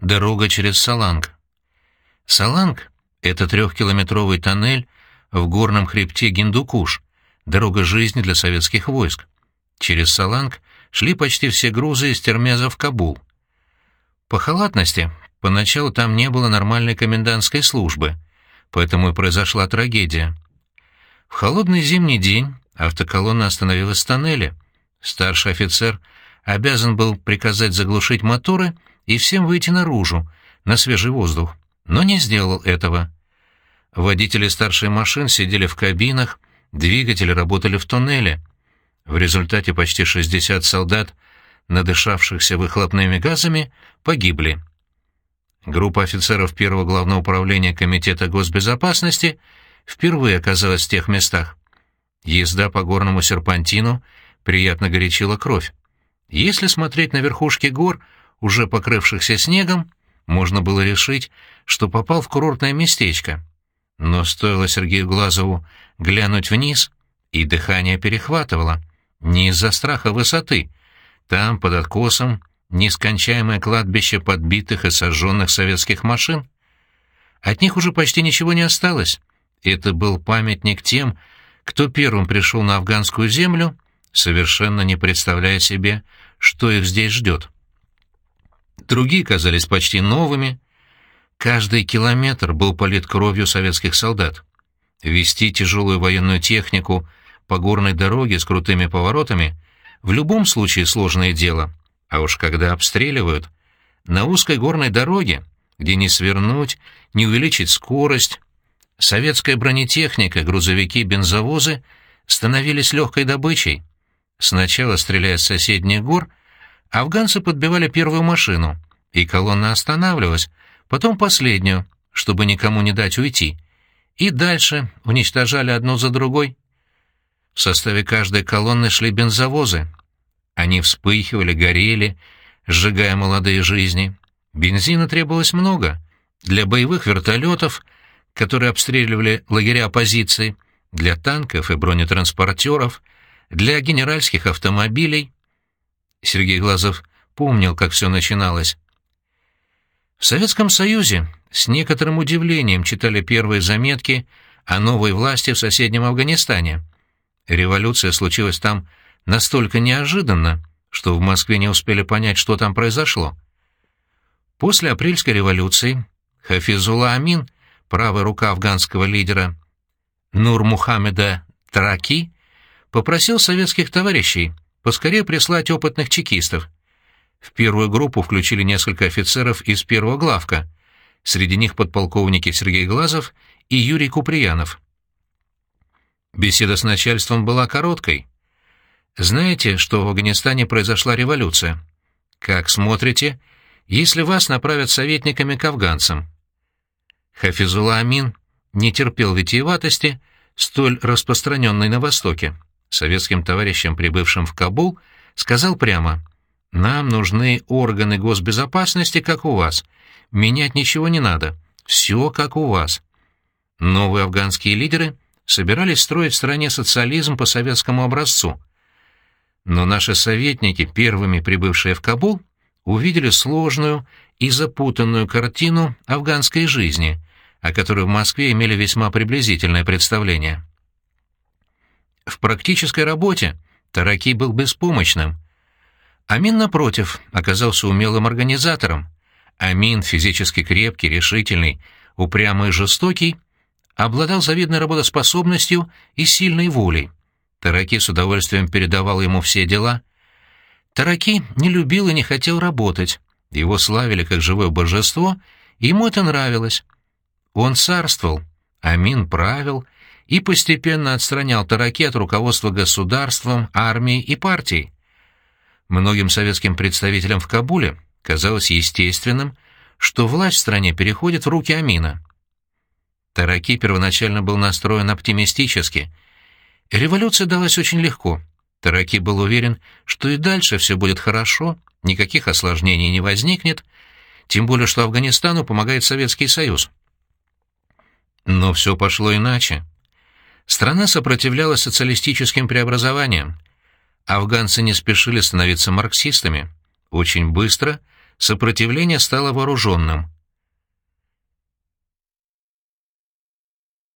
дорога через Саланг. Саланг — это трехкилометровый тоннель в горном хребте Гиндукуш, дорога жизни для советских войск. Через Саланг шли почти все грузы из Термеза в Кабул. По халатности поначалу там не было нормальной комендантской службы, поэтому и произошла трагедия. В холодный зимний день автоколонна остановилась в тоннеле. Старший офицер обязан был приказать заглушить моторы и всем выйти наружу, на свежий воздух, но не сделал этого. Водители старших машин сидели в кабинах, двигатели работали в тоннеле. В результате почти 60 солдат, надышавшихся выхлопными газами, погибли. Группа офицеров первого главного управления Комитета госбезопасности впервые оказалась в тех местах. Езда по горному серпантину приятно горячила кровь. Если смотреть на верхушки гор, уже покрывшихся снегом, можно было решить, что попал в курортное местечко. Но стоило Сергею Глазову глянуть вниз, и дыхание перехватывало. Не из-за страха высоты. Там, под откосом, нескончаемое кладбище подбитых и сожженных советских машин. От них уже почти ничего не осталось. Это был памятник тем, кто первым пришел на афганскую землю, совершенно не представляя себе, что их здесь ждет. Другие казались почти новыми. Каждый километр был полит кровью советских солдат. Вести тяжелую военную технику по горной дороге с крутыми поворотами в любом случае сложное дело, а уж когда обстреливают, на узкой горной дороге, где не свернуть, не увеличить скорость, советская бронетехника, грузовики, бензовозы становились легкой добычей. Сначала, стреляя с соседних гор, афганцы подбивали первую машину, и колонна останавливалась, потом последнюю, чтобы никому не дать уйти, и дальше уничтожали одну за другой. В составе каждой колонны шли бензовозы. Они вспыхивали, горели, сжигая молодые жизни. Бензина требовалось много. Для боевых вертолетов, которые обстреливали лагеря оппозиции, для танков и бронетранспортеров, для генеральских автомобилей. Сергей Глазов помнил, как все начиналось. В Советском Союзе с некоторым удивлением читали первые заметки о новой власти в соседнем Афганистане — Революция случилась там настолько неожиданно, что в Москве не успели понять, что там произошло. После апрельской революции Хафизула Амин, правая рука афганского лидера Нур Мухаммеда Траки, попросил советских товарищей поскорее прислать опытных чекистов. В первую группу включили несколько офицеров из первого главка, среди них подполковники Сергей Глазов и Юрий Куприянов. Беседа с начальством была короткой. «Знаете, что в Афганистане произошла революция? Как смотрите, если вас направят советниками к афганцам?» Хафизула Амин не терпел витиеватости, столь распространенной на Востоке. Советским товарищам, прибывшим в Кабул, сказал прямо «Нам нужны органы госбезопасности, как у вас. Менять ничего не надо. Все как у вас». Новые афганские лидеры — собирались строить в стране социализм по советскому образцу. Но наши советники, первыми прибывшие в Кабул, увидели сложную и запутанную картину афганской жизни, о которой в Москве имели весьма приблизительное представление. В практической работе Тараки был беспомощным. Амин, напротив, оказался умелым организатором. Амин, физически крепкий, решительный, упрямый и жестокий, обладал завидной работоспособностью и сильной волей. Тараки с удовольствием передавал ему все дела. Тараки не любил и не хотел работать. Его славили как живое божество, и ему это нравилось. Он царствовал, Амин правил и постепенно отстранял Тараки от руководства государством, армией и партией. Многим советским представителям в Кабуле казалось естественным, что власть в стране переходит в руки Амина. Тараки первоначально был настроен оптимистически. Революция далась очень легко. Тараки был уверен, что и дальше все будет хорошо, никаких осложнений не возникнет, тем более что Афганистану помогает Советский Союз. Но все пошло иначе. Страна сопротивлялась социалистическим преобразованиям. Афганцы не спешили становиться марксистами. Очень быстро сопротивление стало вооруженным.